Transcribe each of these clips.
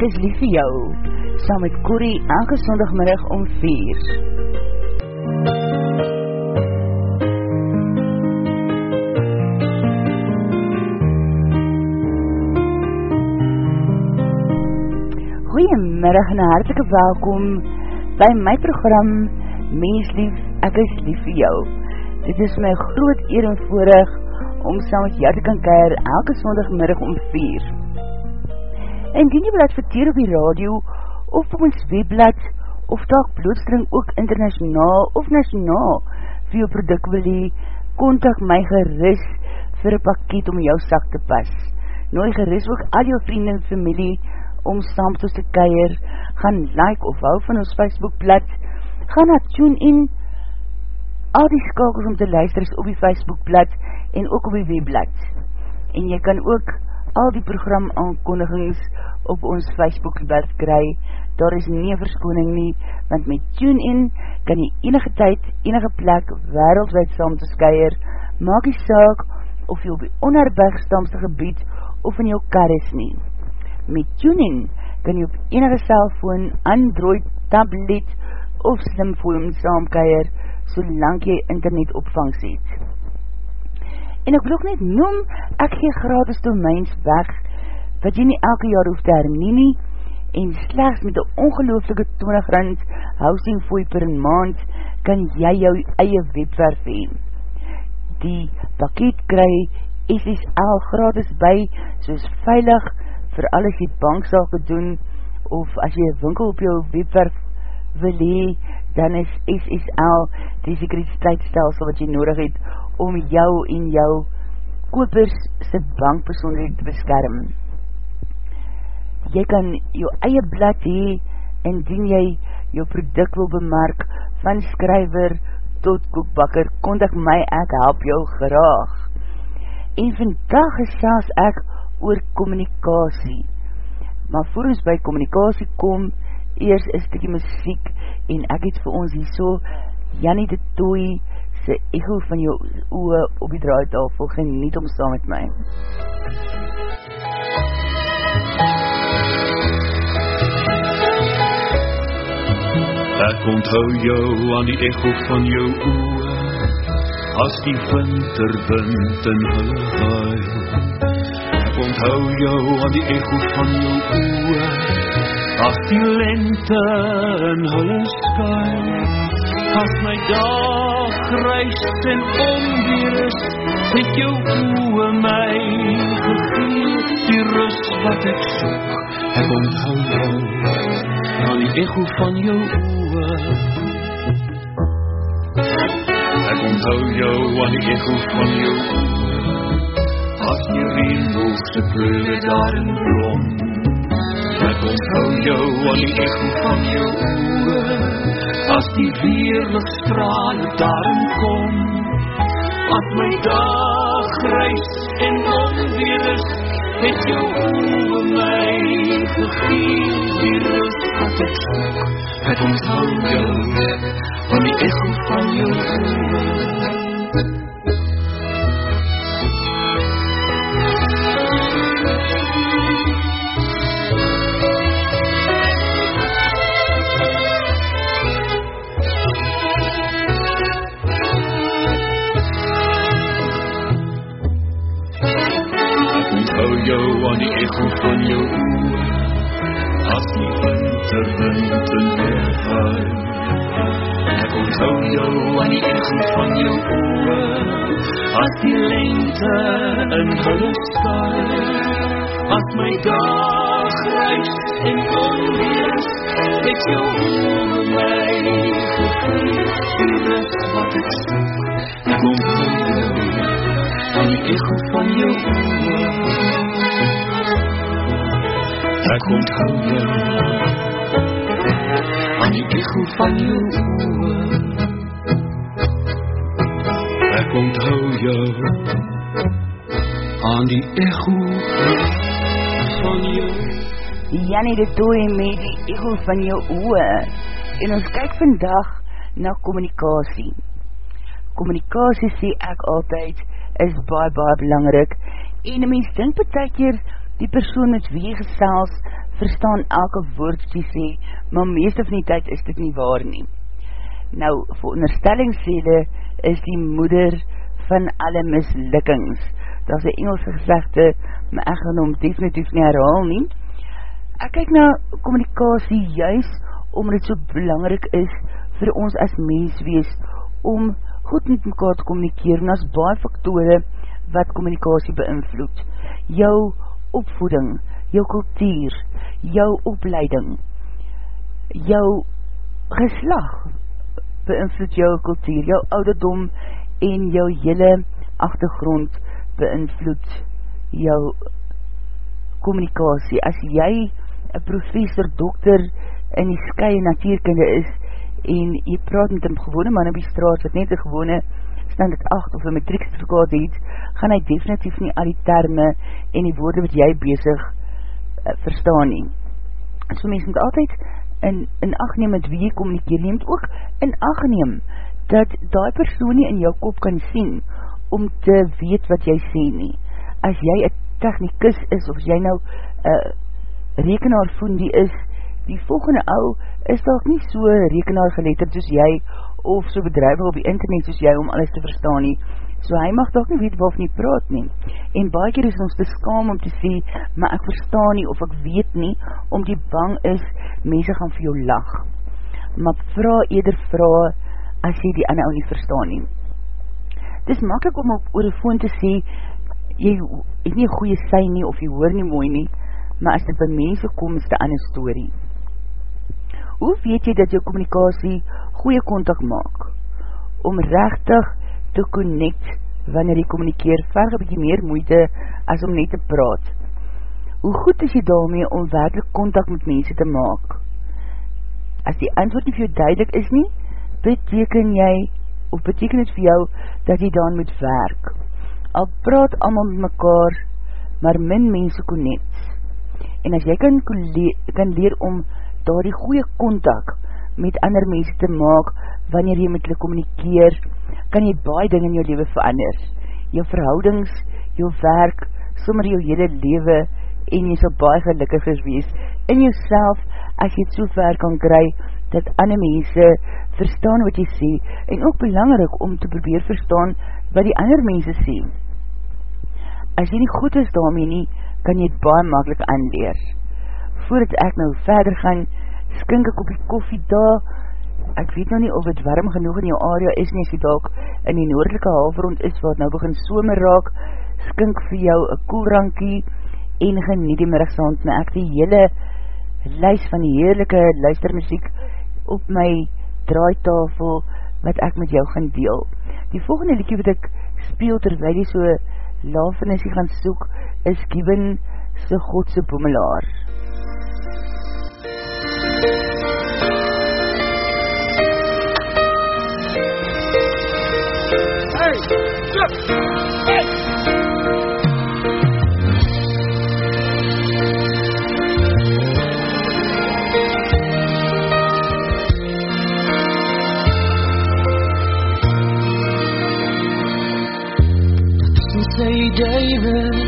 Ek is lief vir jou, saam met Corrie elke sondagmiddag om 4. Goeiemiddag en hartelike welkom by my program Mens Lief, Ek is Lief vir jou. Dit is my groot eer en voorig om saam met jou te kan keir elke sondagmiddag om 4 indien jy wil adverteer op die radio, of op ons webblad, of taak blootstring ook internationaal of nationaal vir jou product wil hee, kontak my geris vir een pakket om jou sak te pas. Nooi geris ook al jou vrienden en familie om saam met ons te keir, gaan like of hou van ons Facebookblad, gaan na tune in, al die skakels om te luister is op die Facebookblad en ook op die webblad. En jy kan ook al die program aankondigings op ons Facebookblad kry, daar is nie verskoning nie, want met TuneIn kan jy enige tyd, enige plek, wereldwijd saam te skyer, maak die saak of jy op die onherbergstamste gebied of in jou kar is nie. Met TuneIn kan jy op enige cellfoon, Android, tablet of slimfoon saamkeier, solang jy internet opvangst het en ek wil ook net noem, ek gee gratis domeins weg, wat jy nie elke jaar hoef te hernie nie, en slechts met een ongelooflike 20 rand housing fooi per maand, kan jy jou eie webwerf heen. Die pakket kry SSL gratis by, soos veilig, vir alles jy banksake doen, of as jy een winkel op jou webwerf wil hee, dan is SSL die sekuriteitsstelsel wat jy nodig het om jou en jou kopers sy bankpersoonlijk te beskerm. Jy kan jou eie blad hee, indien jy jou product wil bemerk, van skryver tot koekbakker, kondig my, ek help jou graag. En vandag is selfs ek oor communicatie. Maar voor ons by communicatie kom, eers is die muziek, en ek het vir ons hier so, Jannie de Tooi, se ego van jou oe op die draaitafel geniet om saam met my. Ek onthou jou aan die echo van jou oe as die winterwind in hulle huil. Ek onthou jou aan die echo van jou oe as die lente in hulle skuil as my dag grys en onweer is, het jou oe my gegeen, die rust wat ek soek, ek onthou jou, aan die echo van jou oe. Ek onthou jou aan die echo van jou oe, as die reenhoogse kleure daar in blom, ek onthou jou aan die echo van jou oe, as die weerlig strale daarin kom as my dag grys en onweer is het jou oe my gegeen die rust wat ek soek het onthou jou van die echo van jou oe echo van jou oe as die winterwind in weer huil ek onthou jou aan die echo van jou oe as die lente in hulle skuil as my dag reis en onweers het jou oe my gevoel die rust wat ek soek ek onthou jou aan die echo van jou oe ek onthou jou aan die echo van jou oe ek onthou jou. Aan die echo van jou. Jannie de Toei met die echo van jou oe en ons kyk vandag na communicatie. Communicatie sê ek altyd is baie baie belangrik. En die mens dink betek hier die persoon met wie gesels verstaan elke woord jy sê, maar meeste van die tyd is dit nie waar nie. Nou, vir onderstellingssele is die moeder van alle mislukkings. Dat is die Engelse gezegde, maar ek gaan hom definitief nie herhaal nie. Ek kyk na communicatie juist, omdat het so belangrijk is vir ons as mens wees, om goed met mekaar te communikeer, en as baie faktore wat communicatie beïnvloed. Jou opvoeding, jou kultuur, jou opleiding, jou geslag, beïnvloed jou kultuur, jou ouderdom en jou hele achtergrond beïnvloed jou communicatie. As jy een professor, dokter in die sky natuurkunde is en jy praat met een gewone man op die straat wat net een gewone standaard 8 of een matrieksterkaat het, gaan hy definitief nie al die termen en die woorde wat jy bezig uh, verstaan nie. So mens moet altyd in, in acht neem met wie jy communikeer, neemt ook in acht neem dat die persoon nie in jou kop kan sien om te weet wat jy sê nie. As jy een technicus is of jy nou uh, rekenaar voen die is, die volgende ou is dat nie so rekenaar geletterd soos jy of so bedrijwig op die internet soos jy om alles te verstaan nie. So hy mag toch nie weet waarvan nie praat nie. En baie keer is ons te skaam om te sê, maar ek verstaan nie of ek weet nie, om die bang is, mense gaan vir jou lach. Maar vraag eerder vraag, as jy die ander ou nie verstaan nie. Het is makkelijk om op oor die phone te sê, jy het nie goeie sy nie, of jy hoor nie mooi nie, maar as dit by mense kom, is dit ander story. Hoe weet jy dat jou communicatie goeie contact maak? Om rechtig te connect wanneer jy communikeer, verg een bykie meer moeite as om net te praat. Hoe goed is jy daarmee om werkelijk contact met mense te maak? As die antwoord nie vir jou duidelik is nie, beteken jy, of beteken het vir jou, dat jy dan moet werk. Al praat allemaal met mekaar, maar min mense connect. En as jy kan, kan leer om daar die goeie contact met ander mense te maak, wanneer jy met hulle communikeer, kan jy baie ding in jou leven verander. Jou verhoudings, jou werk, sommer jou hele leven, en jy sal baie gelukkig wees in jouself, as jy het so ver kan kry, dat ander mense verstaan wat jy sê, en ook belangrijk om te probeer verstaan wat die ander mense sê. As jy nie goed is daarmee nie, kan jy het baie makkelijk aanleer. Voordat ek nou verder gaan, skink ek op die koffie daar, ek weet nou nie of het warm genoeg in jou area is nie, as jy dalk in die noordelike halfrond is, wat nou begin somer raak, skink vir jou een koelrankie, en genie die middagsaand, maar ek die hele lys van die heerlijke luistermuziek op my draaitafel, wat ek met jou gaan deel. Die volgende liekie wat ek speel, terwijl die so laafenissie gaan soek, is Given se Godse Boemelaar. up. Say, David.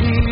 Godse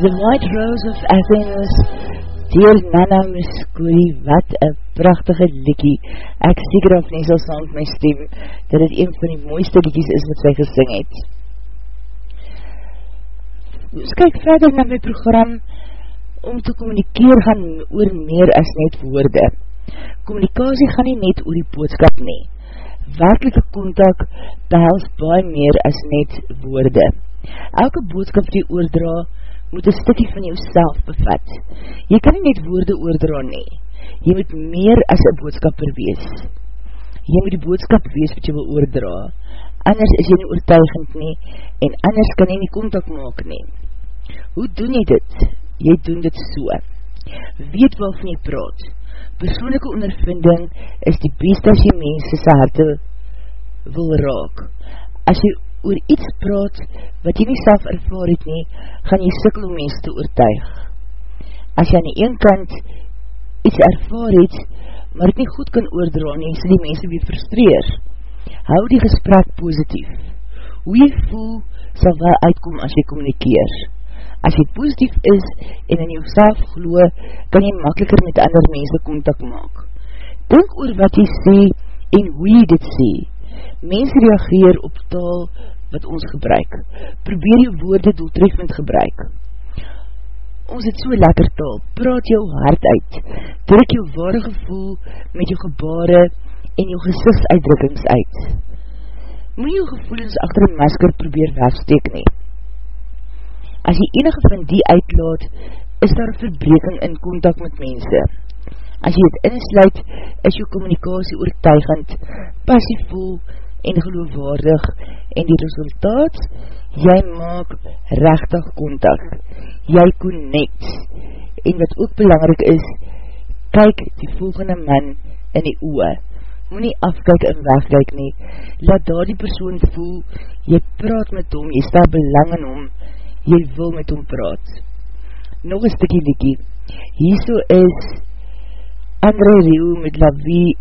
The White Rose of Athens Deel Nana Muscuri, wat een prachtige liekie. Ek seker af nie sal saam met my stem, dat het een van die mooiste liekies is wat sy gesing het. Ons kyk verder na my program, om te communikeer gaan oor meer as net woorde. Communicatie gaan nie net oor die boodskap nie. Werkelike contact behels baie meer as net woorde. Elke boodskap die oordra moet een stikkie van jouself bevat. Jy kan nie net woorde oordra nie. Jy moet meer as een boodskapper wees. Jy moet die boodskap wees wat jy wil oordra. Anders is jy nie oortuigend nie en anders kan jy nie contact maak nie. Hoe doen jy dit? Jy doen dit so. Weet waarvan jy praat. Persoonlijke ondervinding is die best as jy mense sy harte wil raak. As jy oor iets praat wat jy nie self ervaar het nie, gaan jy sikkel om mense te oortuig. As jy aan die een kant iets ervaar het, maar het nie goed kan oordra nie, sal die mense weer frustreer. Hou die gesprek positief. Hoe jy voel, sal wel uitkom as jy communikeer. As jy positief is en in jouself glo, kan jy makkeliker met ander mense contact maak. Denk oor wat jy sê en hoe jy dit sê. Mense reageer op taal wat ons gebruik. Probeer jou woorde doeltreffend gebruik. Ons het so lekker taal. Praat jou hart uit. Druk jou ware gevoel met jou gebare en jou gezichtsuitdrukkings uit. Moet jou gevoelens achter een masker probeer wegsteek nie. As jy enige van die uitlaat, is daar verbreking in contact met mense. As jy het insluit, is jou communicatie oortuigend, passievoel en geloofwaardig. En die resultaat, jy maak rechtig contact, jy connect. En wat ook belangrijk is, kyk die volgende man in die oe, moet nie afkyk en wegkyk nie, laat daar die persoon voel, jy praat met hom, jy sta belang in hom, jy wil met hom praat. Nog een stikkie liekie, hierso is André Rieu met La Vie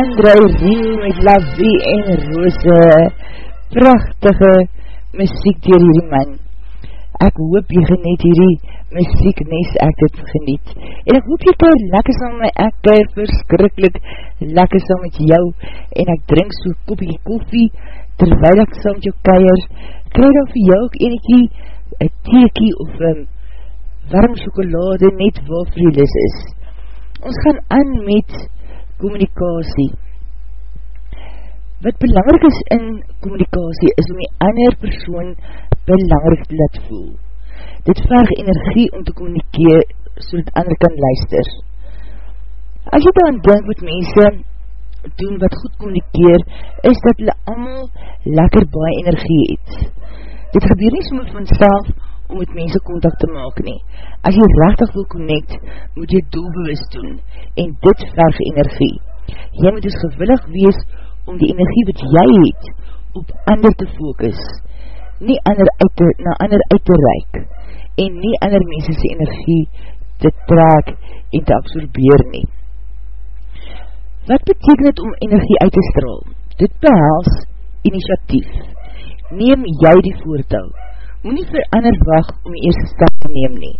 André Rien met La Vie en Rose, prachtige muziek dier hierdie man. Ek hoop jy geniet hierdie muziek nes ek dit geniet. En ek hoop jy keir lekker saam met ek keir verskrikkelijk lekker saam met jou, en ek drink so kopie koffie, terwijl ek saam met jou keir, krijg dan vir jou ook eniekie, een theekie of een warm chocolade, net waar vir jy lis is. Ons gaan aan met communicatie. Wat belangrijk is in communicatie is om die ander persoon belangrijk te laat voel. Dit verg energie om te communikeer so dat ander kan luister. As jy dan denk wat mense doen wat goed communikeer, is dat hulle allemaal lekker baie energie het. Dit gebeur nie soms van self om met mense contact te maak nie. As jy rechtig wil connect, moet jy doelbewust doen, en dit verg energie. Jy moet dus gewillig wees om die energie wat jy het, op ander te focus, nie ander uit te, na ander uit te reik, en nie ander mense sy energie te trek en te absorbeer nie. Wat beteken het om energie uit te straal? Dit behels initiatief. Neem jy die voortou, moet nie vir ander wacht om die eerste stap te neem nie.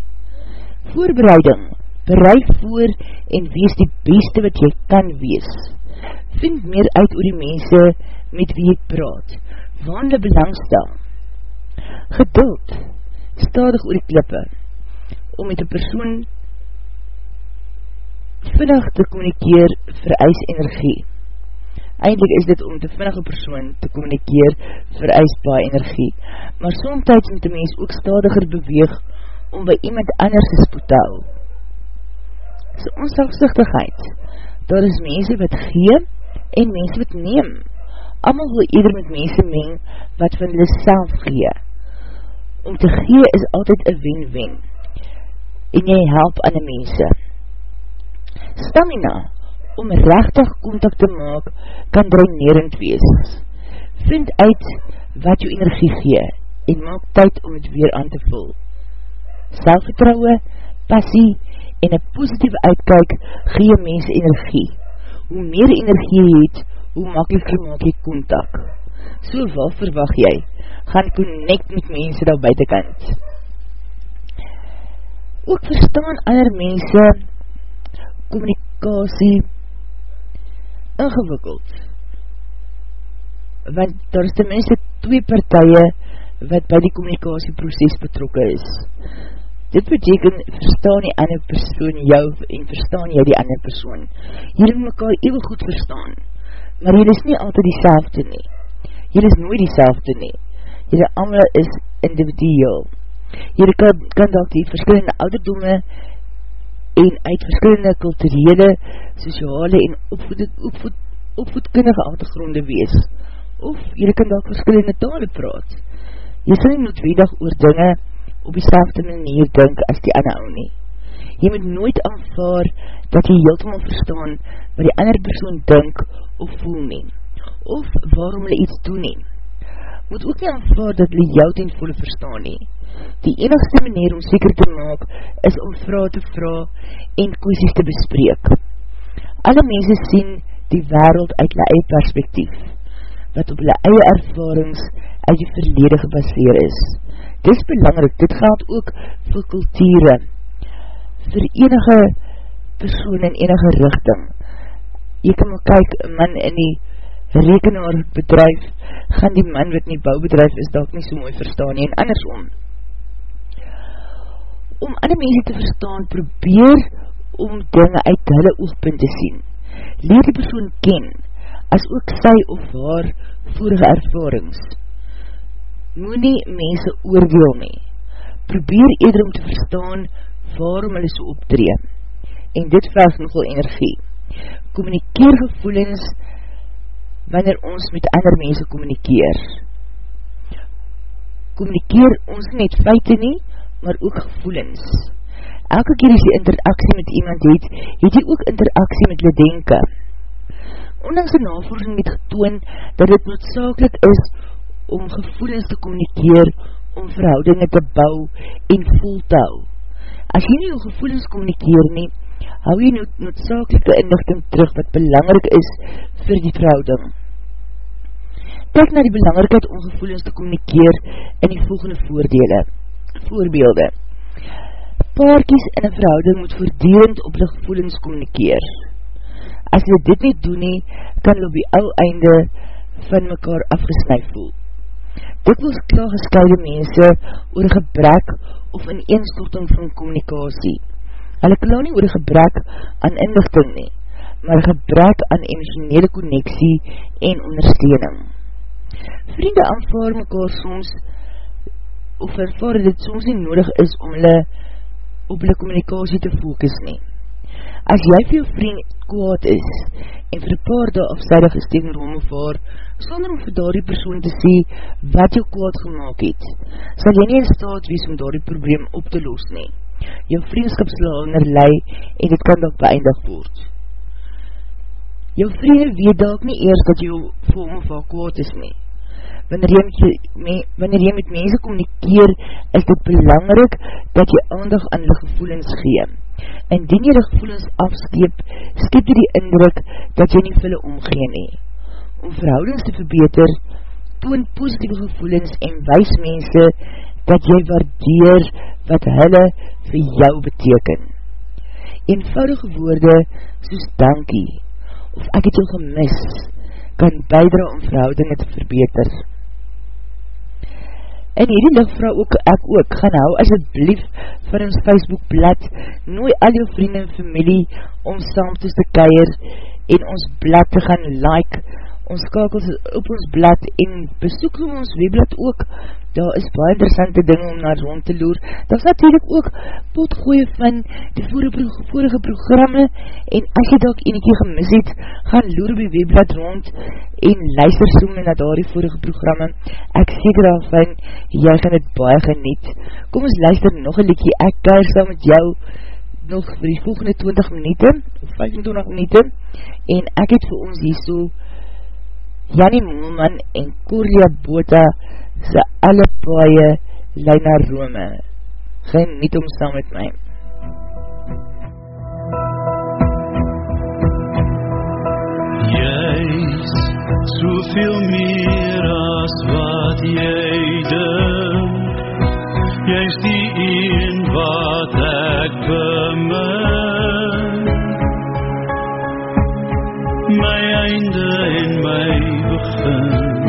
Voorbereiding, bereid voor en wees die beste wat jy kan wees. Vind meer uit oor die mense met wie jy praat, waan die belangstel. Geduld, stadig oor die klippe, om met die persoon vinnig te communikeer vereis energie. Eindelijk is dit om te vinnige persoon te communikeer vereis baie energie, maar somtijds moet die mens ook stadiger beweeg om by iemand anders te spoetel. So onselfsichtigheid, daar is mense wat gee en mense wat neem. Amal wil eerder met mense meng wat van hulle self gee. Om te gee is altyd een wen-wen en jy help aan die mense. Stamina, om rechtig contact te maak, kan drainerend wees. Vind uit wat jou energie gee en maak tyd om het weer aan te vul. Selfvertrouwe, passie en een positieve uitkijk gee mens energie. Hoe meer energie jy het, hoe makkelijker maak jy contact. So wat verwacht jy? Gaan connect met mense daar buitenkant. Ook verstaan ander mense communicatie ingewikkeld. Want daar is tenminste twee partije wat by die communicatieproces betrokken is. Dit beteken, verstaan die ander persoon jou en verstaan jy die ander persoon. Jy moet mekaar eeuwig goed verstaan, maar jy is nie altyd die selfde nie. Jy is nooit die selfde nie. Jy allemaal is individueel. Jy kan, kan dat die verskillende ouderdome en uit verskillende kulturele, sociale en opvoed, opvoed, opvoedkundige achtergronde wees. Of jy kan dat verskillende tale praat. Jy sal nie noodwendig oor dinge op die selfde manier dink as die ander ou nie. Jy moet nooit aanvaar dat jy heeltemal verstaan wat die ander persoon dink of voel nie. Of waarom hulle iets doen nie. Moet ook nie aanvaar dat hulle jou ten volle verstaan nie. Die enigste manier om seker te maak is om vraag te vraag en koesies te bespreek. Alle mense sien die wereld uit hulle eie perspektief, wat op hulle eie ervarings uit die verlede gebaseer is. Dit is belangrijk, dit gaat ook vir kulture, vir enige persoon in enige richting. Jy kan maar kyk, een man in die rekenaarbedrijf, gaan die man wat in die bouwbedrijf is, dat nie so mooi verstaan nie, en andersom om ander mense te verstaan, probeer om dinge uit hulle oogpunt te sien. Leer die persoon ken, as ook sy of haar vorige ervarings. Moe nie mense oordeel nie. Probeer eerder om te verstaan waarom hulle so optree. En dit vraag nogal energie. Communikeer gevoelens wanneer ons met ander mense communikeer. Communikeer ons net feite nie, maar ook gevoelens. Elke keer as jy interaksie met iemand het, het jy ook interaksie met hulle denken. Ondanks die navorsing het getoon dat het noodzakelijk is om gevoelens te communikeer, om verhoudinge te bou en vol te hou. As jy nie jou gevoelens communikeer nie, hou jy nood, noodzakelike inlichting terug wat belangrik is vir die verhouding. Kijk na die belangrikheid om gevoelens te communikeer in die volgende voordele. Voorbeelde. Paarkies in een verhouding moet voordierend op die gevoelens communikeer. As jy dit nie doen nie, kan jy op die ou einde van mekaar afgesnui voel. Dit was klaar geskoude mense oor gebrek of in eenstorting van communicatie. Hulle klaar nie oor gebrek aan inlichting nie, maar gebrek aan emotionele connectie en ondersteuning. Vriende aanvaar mekaar soms of ervaar dit soms nie nodig is om hulle op hulle communicatie te focus nie. As jy vir jou vriend kwaad is en vir paar daar afseidig is tegen hom of haar, sonder om vir daar die persoon te sê wat jou kwaad gemaakt het, sal jy nie in staat wees om daar die probleem op te los nie. Jou vriendskap sal onder lei en dit kan ook beëindig word. Jou vriende weet dalk nie eers dat jy vir hom of haar kwaad is nie wanneer jy, met, wanneer jy met mense communikeer, is dit belangrik dat jy aandag aan die gevoelens gee. Indien jy die gevoelens afskeep, skiep jy die indruk dat jy nie vir hulle omgee nie. Om verhoudings te verbeter, toon positieve gevoelens en wees mense dat jy waardeer wat hulle vir jou beteken. Eenvoudige woorde soos dankie of ek het jou gemis, kan bijdra om verhoudinge te verbeter. In hierdie licht vrou ook ek ook, gaan hou asjeblief vir ons Facebook blad, nooi al jou vrienden en familie om saam te keier en ons blad te gaan like, ons kakels op ons blad en besoek ons webblad ook, daar is baie interessante ding om naar rond te loer, daar is natuurlijk ook potgooie van die vorige, vorige programme en as jy dat eniekie gemis het, gaan loer op die webblad rond en luister soem na daar die vorige programme, ek seker daarvan, jy gaan het baie geniet, kom ons luister nog een liekie, ek kuier saam met jou, nog vir die volgende 20 minuten, 25 minuten, en ek het vir ons hier so Jannie Moeman en Korea Bota sy alle paaie lei na Rome. Geniet om saam met my. Jy's soveel meer as wat jy dink Jy's die een wat ek bemin My einde en my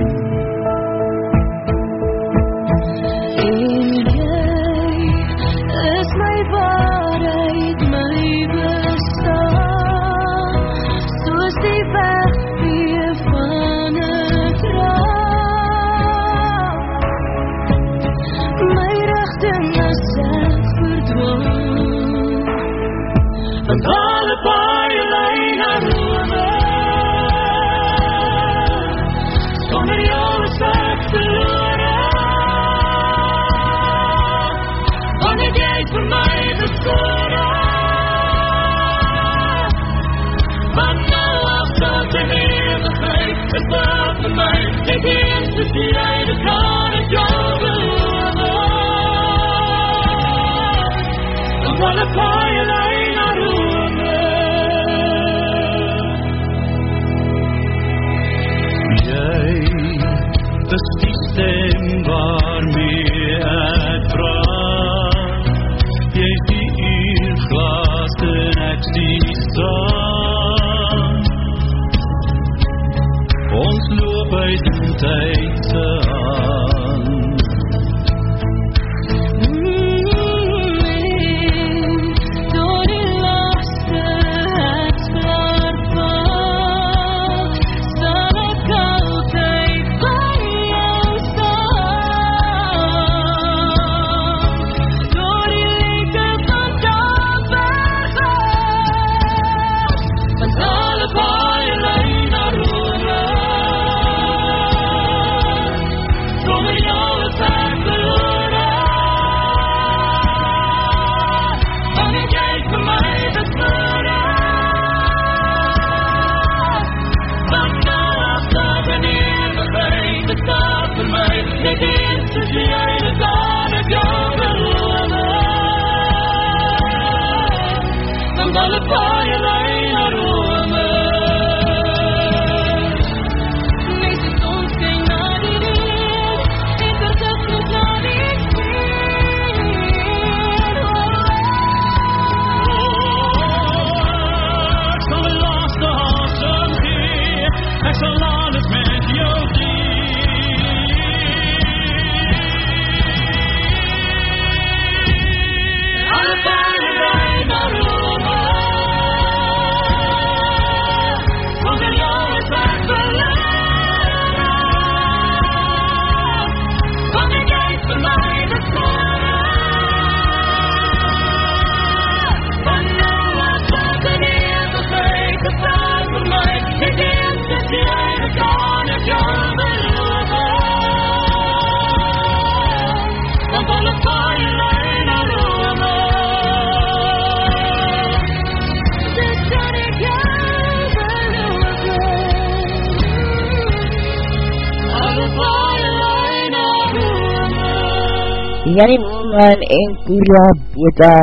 Jannie Moelman en Kura Bota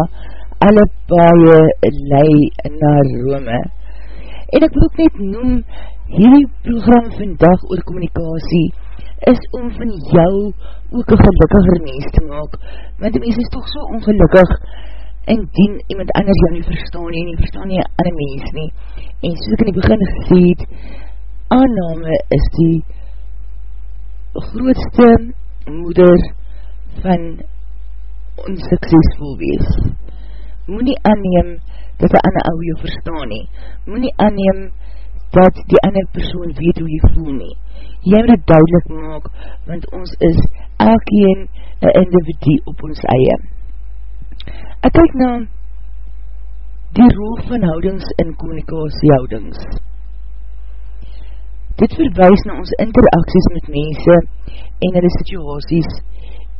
alle paie lei na Rome. En ek wil ook net noem, hierdie program vandag oor communicatie is om van jou ook een gelukkiger mens te maak, want die mens is toch so ongelukkig en dien iemand anders jou nie verstaan nie, en nie verstaan nie aan die mens nie. En soos ek in die begin gesê het, aanname is die grootste moeder van onsuksesvol wees. Moe nie aanneem dat die ander ou jou verstaan nie. Moe nie aanneem dat die ander persoon weet hoe jy voel nie. Jy moet het duidelik maak, want ons is elkeen een individu op ons eie. Ek kyk na die rol van houdings in communicatiehoudings. Dit verwijs na ons interacties met mense en hulle situasies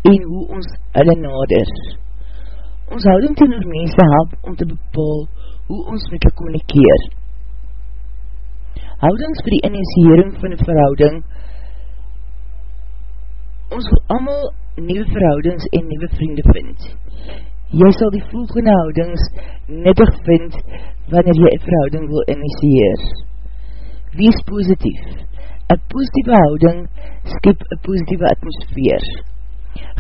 en hoe ons hulle nader. Ons houding ten oor mense help om te bepaal hoe ons met hulle communikeer. Houdings vir die initiering van die verhouding ons wil allemaal nieuwe verhoudings en nieuwe vriende vind. Jy sal die volgende houdings nuttig vind wanneer jy een verhouding wil initieer. Wees positief. Een positieve houding skip een positieve atmosfeer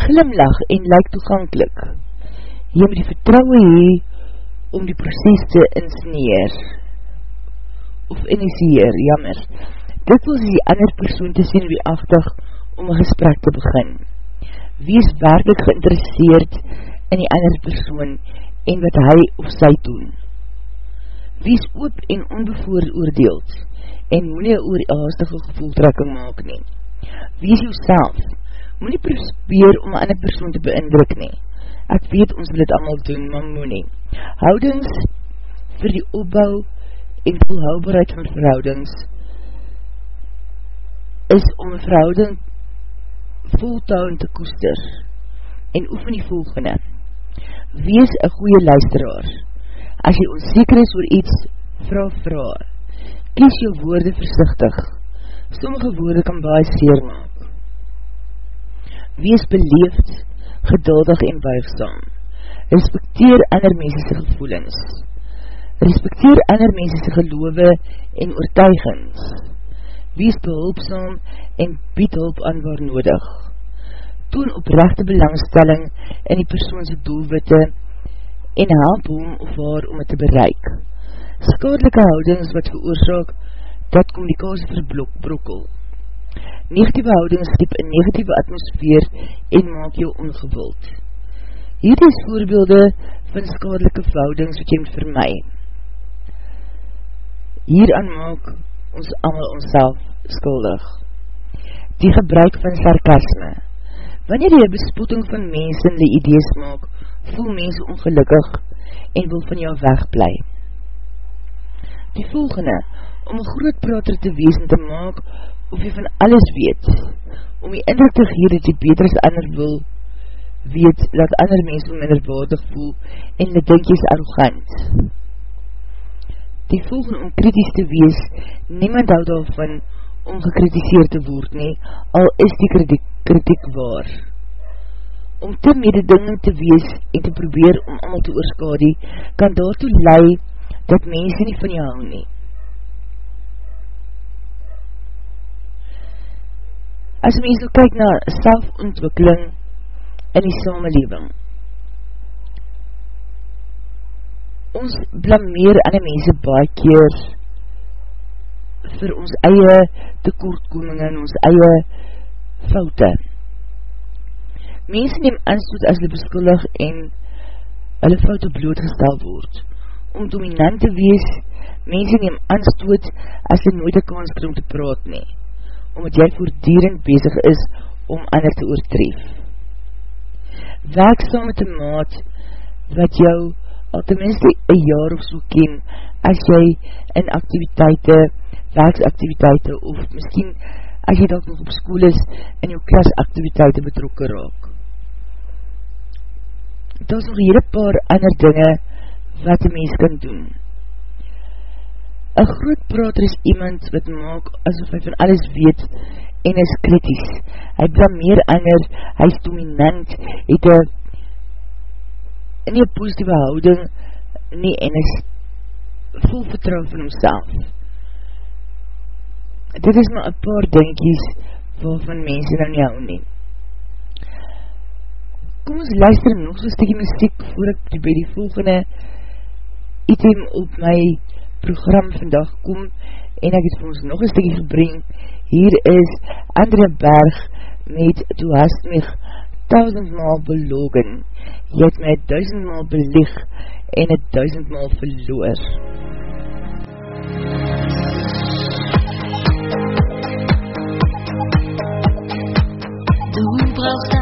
glimlach en lyk toeganklik. Jy moet die vertrouwe hee om die proces te insneer of initieer, jammer. Dit wil die ander persoon te sien wie achtig om een gesprek te begin. Wees werkelijk geïnteresseerd in die ander persoon en wat hy of sy doen. Wees oop en onbevooroordeeld en moet nie oor die haastige gevoeltrekking maak nie. Wees jou self, moet nie probeer om ander persoon te beindruk nie. Ek weet ons wil dit allemaal doen, maar moet nie. Houdings vir die opbouw en volhoubaarheid van verhoudings is om een verhouding voltouw te koester en oefen die volgende. Wees een goeie luisteraar. As jy onzeker is oor iets, vraag vraag. Kies jou woorde versichtig. Sommige woorde kan baie seer maak wees beleefd, geduldig en buigsam. Respecteer ander mensese gevoelens. Respecteer ander mensese geloof en oortuigings. Wees behulpsam en bied hulp aan waar nodig. Toon oprechte belangstelling in die persoonse doelwitte en help hom of haar om het te bereik. Skadelike houdings wat veroorzaak dat communicatie verblok brokkel. Negatieve houding skip een negatieve atmosfeer en maak jou ongewild. Hier is voorbeelde van skadelike verhoudings wat jy moet vermaai. Hieraan maak ons allemaal onszelf skuldig. Die gebruik van sarkasme. Wanneer jy bespoeting van mense in die idees maak, voel mense ongelukkig en wil van jou wegblij. Die volgende, om een groot prater te wees en te maak, of jy van alles weet, om jy indruk te geer dat jy beter as ander wil, weet dat ander mens minderwaardig voel en jy denk jy is arrogant. Die volgende om kritisch te wees, niemand hou daarvan om gekritiseerd te word nie, al is die kritiek, kritiek waar. Om te mededingend te wees en te probeer om allemaal te oorskadie, kan daartoe lei dat mense nie van jou hou nie. As mens nou kyk na selfontwikkeling in die samenleving, ons blameer aan die mense baie keer vir ons eie tekortkoming en ons eie foute. Mense neem aanstoot as hulle beskuldig en hulle foute blootgestel word. Om dominant te wees, mense neem aanstoot as hulle nooit een kans krim te praat nie omdat jy voordierend bezig is om ander te oortreef. Werk saam met die maat wat jou al tenminste een jaar of so ken as jy in activiteite, werksactiviteite of miskien as jy dat nog op school is in jou klasactiviteite betrokken raak. Daar is nog hier een paar ander dinge wat die mens kan doen. Een groot prater is iemand wat maak asof hy van alles weet en is kritisch. Hy blameer ander, hy is dominant, het een nie een positieve houding nie en is vol vertrouw van homself. Dit is maar een paar dinkies waarvan mense dan jou neem. Kom ons luister nog so'n stikkie muziek voor ek by die volgende item op my program vandag kom en ek het ons nog een stukje hier is André Berg met Toe hast mich duizendmaal belogen. Jy het my duizendmaal belieg en het duizendmaal verloor. Du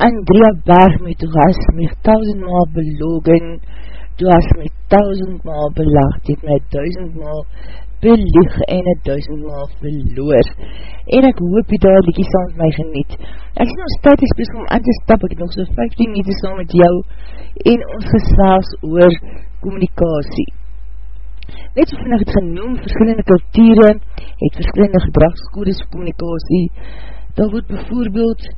Andrea Berg met toe has my tausendmaal belogen, toe has my tausendmaal belag, het my duizendmaal belieg en het duizendmaal verloor. En ek hoop jy daar liekie saam met my geniet. Ek is nog tyd is best om aan te stap, ek nog so 15 meter saam met jou en ons gesels oor communicatie. Net so vannig het genoem, verskillende kulture het verskillende gedragskodes vir communicatie. Daar word bijvoorbeeld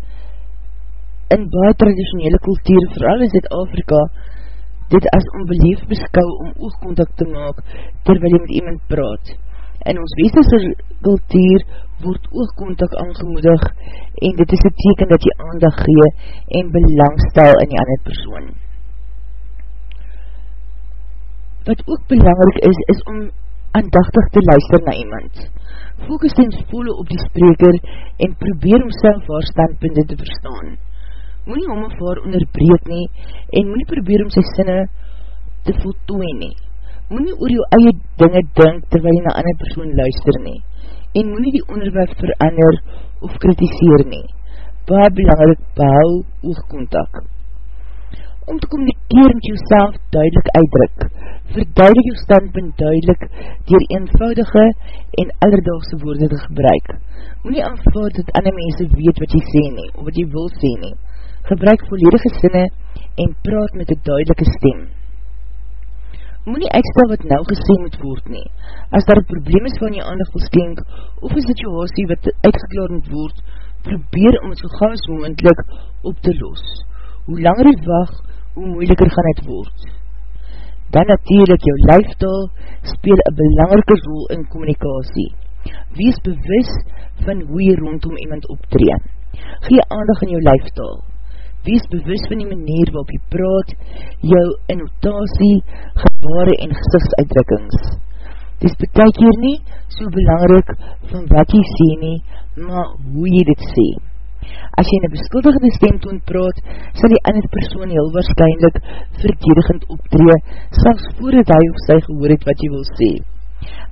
in baie traditionele kulture, vooral in Zuid-Afrika, dit as onbeleef beskou om oogkontak te maak terwyl jy met iemand praat. In ons westerse kultuur word oogkontak aangemoedig en dit is een teken dat jy aandag gee en belangstel in die ander persoon. Wat ook belangrijk is, is om aandachtig te luister na iemand. Focus ten volle op die spreker en probeer homself haar standpunte te verstaan moet nie om of haar onderbreek nie, en moet probeer om sy sinne te voltooi nie. Moet nie oor jou eie dinge dink, terwyl jy na ander persoon luister nie, en moet nie die onderwerp verander of kritiseer nie. Baie belangrijk, behou oogkontak. Om te communikeer met jouself duidelik uitdruk, verduidelik jou standpunt duidelik dier eenvoudige en allerdaagse woorde te gebruik. Moet nie aanvaard dat ander mense weet wat jy sê nie, of wat jy wil sê nie, gebruik volledige sinne en praat met een duidelike stem. Moe nie uitstel wat nou gesê moet word nie. As daar een probleem is van jy aandag wil skenk, of een situasie wat uitgeklaar moet word, probeer om het so gauw as moendlik op te los. Hoe langer het wacht, hoe moeiliker gaan het word. Dan natuurlijk jou lijftaal speel een belangrike rol in communicatie. Wees bewus van hoe jy rondom iemand optree. Gee aandag in jou lijftaal wees bewus van die manier waarop jy praat, jou innotatie, gebare en gezichtsuitdrukkings. Dit is betek hier nie so belangrik van wat jy sê nie, maar hoe jy dit sê. As jy in een beskuldigende stemtoon praat, sal die ander persoon heel waarschijnlijk verdedigend optree, selfs voordat hy of sy gehoor het wat jy wil sê.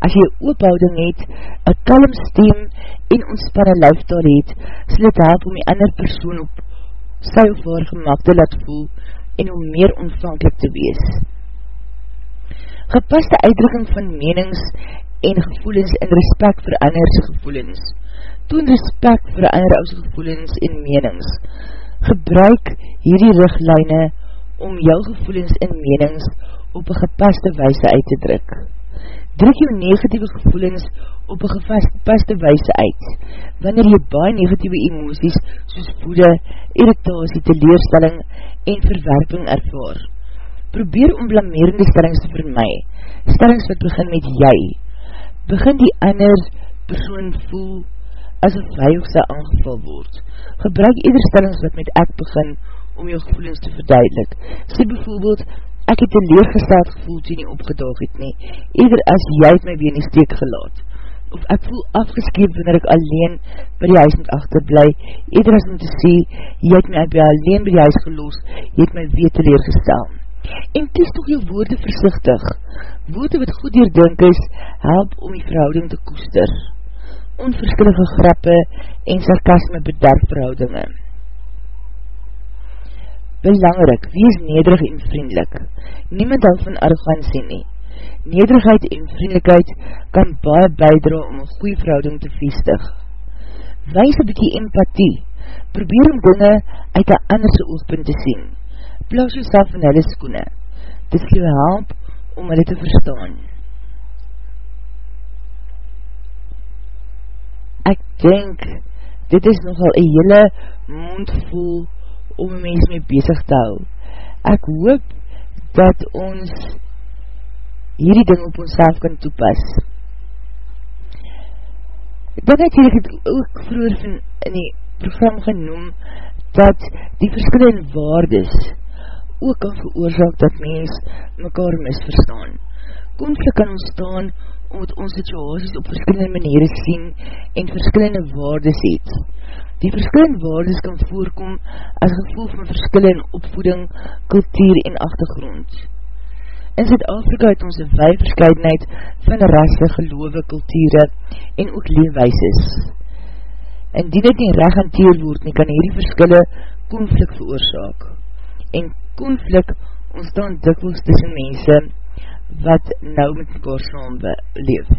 As jy oophouding het, een kalm stem en ontspanne luiftaal het, sal het help om die ander persoon op sy of haar gemak te laat voel en om meer ontvankelijk te wees. Gepaste uitdrukking van menings en gevoelens in respect vir anderse gevoelens. Toon respect vir anderse gevoelens en menings. Gebruik hierdie richtlijne om jou gevoelens en menings op een gepaste wijse uit te druk. Druk jou negatieve gevoelens op een gepaste wijse uit. Wanneer jy baie negatieve emoties soos woede, irritatie, teleerstelling en verwerping ervaar. Probeer om blamerende stellings te vermaai. Stellings wat begin met jy. Begin die ander persoon voel asof hy of sy aangeval word. Gebruik ieder stellings wat met ek begin om jou gevoelens te verduidelik. Sê bijvoorbeeld, ek het teleergesteld gevoel toe nie opgedaag het nie, eerder as jy het my weer in die steek gelaat of ek voel afgeskeep wanneer ek alleen by die huis moet achterblij, eerder as om te sê, jy het my by alleen by die huis geloos, jy het my weer teleergestel. En kies toch jou woorde versichtig. Woorde wat goed deurdink is, help om die verhouding te koester. Onverskillige grappe en sarkasme bederf verhoudinge. Belangrik, wees nederig en vriendelik. Niemand hou van arrogantie nie nederigheid en vriendelijkheid kan baie bijdra om een goeie verhouding te vestig. Wees een bykie empathie, probeer om dinge uit een anderse oogpunt te sien. Plaas jouself in hulle skoene, dit sal jou help om hulle te verstaan. Ek denk, dit is nogal een hele mondvol om een mens mee bezig te hou. Ek hoop dat ons hierdie ding op ons self kan toepas. Dan het hier ook vroeger van in die program genoem, dat die verskillende waardes ook kan veroorzaak dat mens mekaar misverstaan. Konflik kan ontstaan omdat ons situasies op verskillende maniere sien en verskillende waardes het. Die verskillende waardes kan voorkom as gevoel van verskillende opvoeding, kultuur en achtergrond. In Zuid-Afrika het ons een wij verscheidenheid van rasse, geloof, kulture en ook leefwijses. Indien het nie reg hanteer word nie, kan hierdie verskille konflik veroorzaak. En konflik ontstaan dikwels tussen mense wat nou met mekaar saam leef.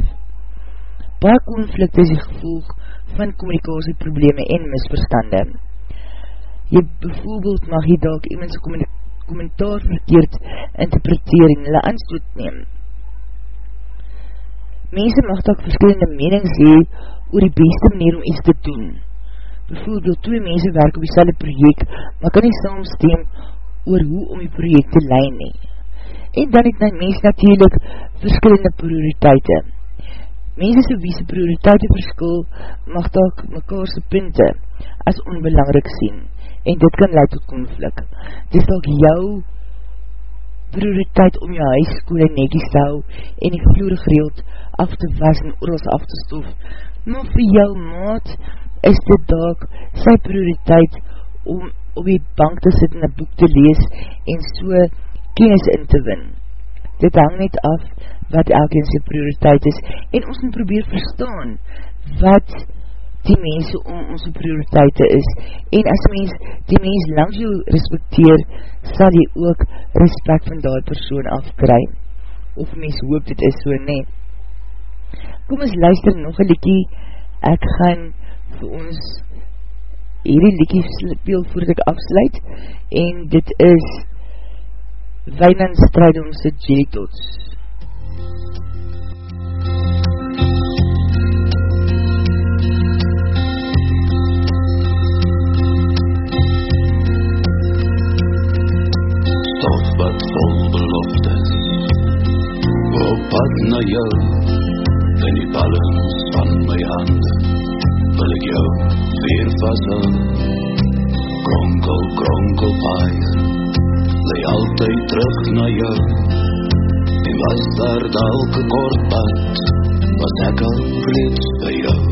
Baie konflik is die gevolg van communicatieprobleme en misverstande. Jy bijvoorbeeld mag jy dalk iemens kommentaar verkeerd interpreteer en hulle aanstoot neem. Mense mag dalk verskillende menings hee oor die beste manier om iets te doen. Bijvoorbeeld, twee mense werk op die selle project, maar kan nie saamstem oor hoe om die project te leid nie. En dan het mens natuurlijk verskillende prioriteite. Mense so wie se prioriteite verskil, mag dalk mekaarse punte as onbelangrik sien, en dit kan leid tot konflik. Dit is dalk jou prioriteit om jou huis skoel en netjies te hou, en die vloer gereeld af te was en oorals af te stof, maar vir jou maat is dit dalk sy prioriteit om op die bank te sit en een boek te lees en so kennis in te win. Dit hang net af wat elkeen sy prioriteit is. En ons moet probeer verstaan wat die mense om ons prioriteite is. En as mens die mens langs jou respecteer sal jy ook respect van die persoon afkry. Of mens hoop dit is so net kom ons luister nog een liekie, ek gaan vir ons hierdie liekie speel voordat ek afsluit, en dit is Wijnand Strijdongse Jelly Tots. Stof wat vol beloftes, op pad na jou, in die ballens van my hand. Wil ek jou weer vasthou kronkel, kronkel paie lei altyd terug na jou was daar dalke kort pad was ek al reeds by jou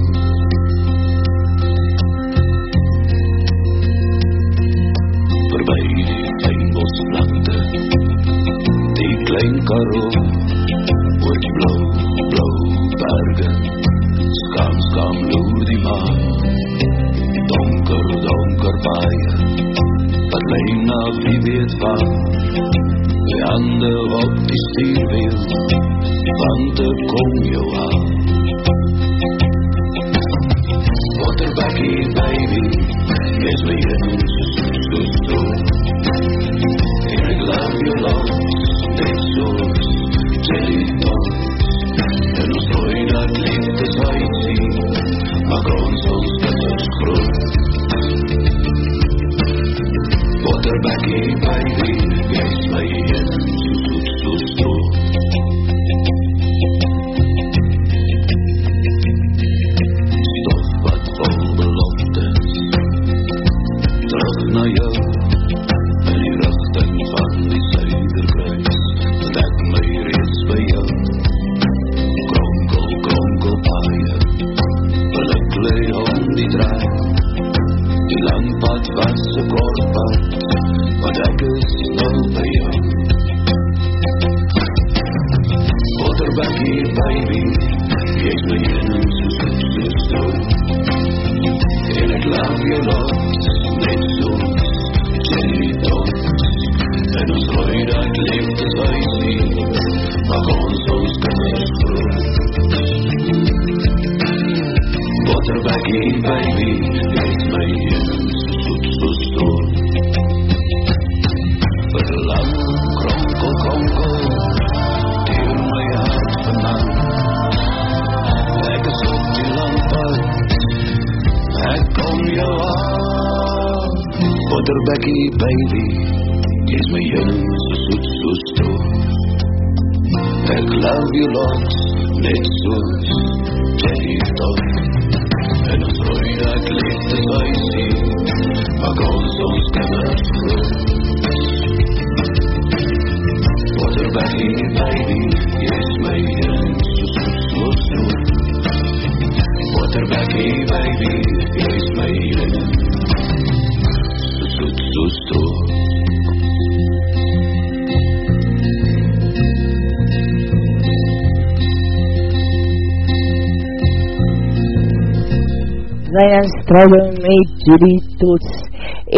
Struiling met Judy Tots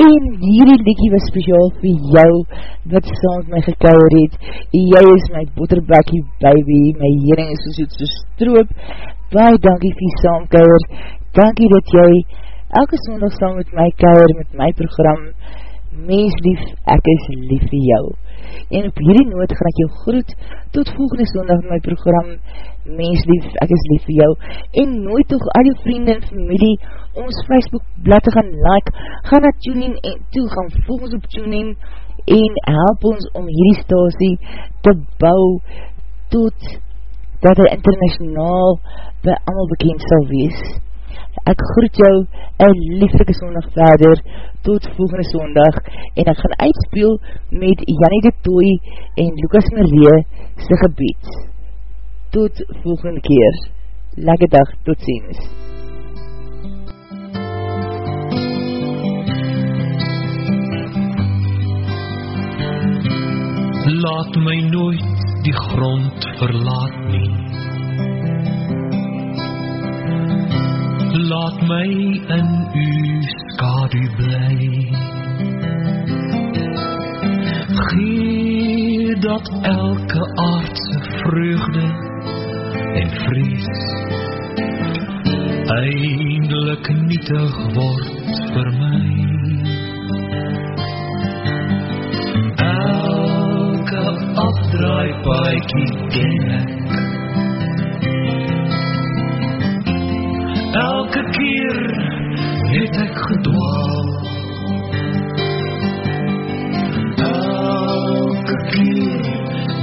en hierdie liekie was speciaal vir jou wat saam met my gekouwer het. Jy is my botterbakkie baby. My hering is soos so stroop. Baie dankie vir saamkouwer dankie dat jy elke sondag saam met my kouwer met my program. Mens lief, ek is lief vir jou. En op hierdie noot gaan ek jou groet. Tot volgende sondag my program. Mens lief, ek is lief vir jou. En nooit toch al jou vrienden en familie ons Facebook blad te gaan like, gaan na TuneIn en toe gaan volg ons op TuneIn en help ons om hierdie stasie te bou tot dat hy internationaal by allemaal bekend sal wees. Ek groet jou een lieflike sondag verder tot volgende sondag en ek gaan uitspeel met Jannie de Tooi en Lucas Marie sy gebied. Tot volgende keer. Lekker dag, tot ziens Laat my nooit die grond verlaat nie. Laat my in u skadu bly. Gee dat elke aardse vreugde en vries eindelik nietig word vir my afdraai paaikie ken ek elke keer het ek gedwaal. Elke keer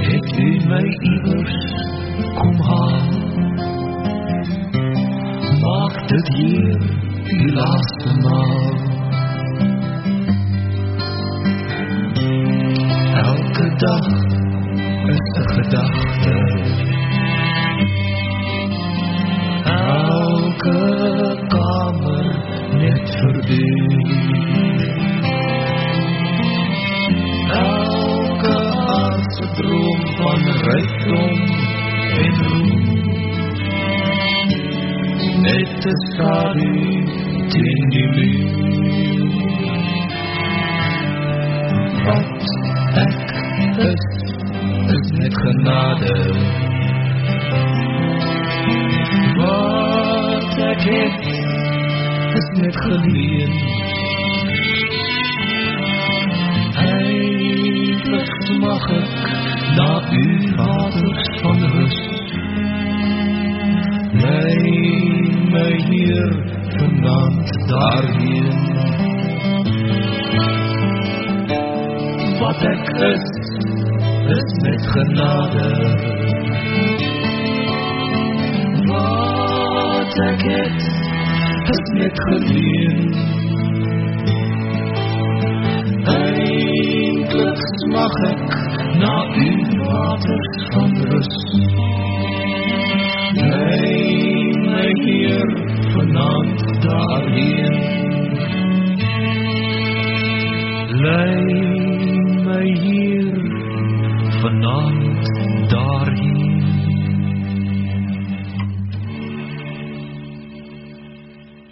het u my iwers kom haal. Maak dit hier die laaste maal. Elke dag een gedachte elke kamer net verdien. Elke aardse droom van rijkdom en roem. Net te skadu teen die muur. Net genade. Wat ek het, is net geleen. Eindelijk mag ek na u waters van rust. Leid my hier vanavond daarheen. Wat ek is, is net genade. Wat ek het,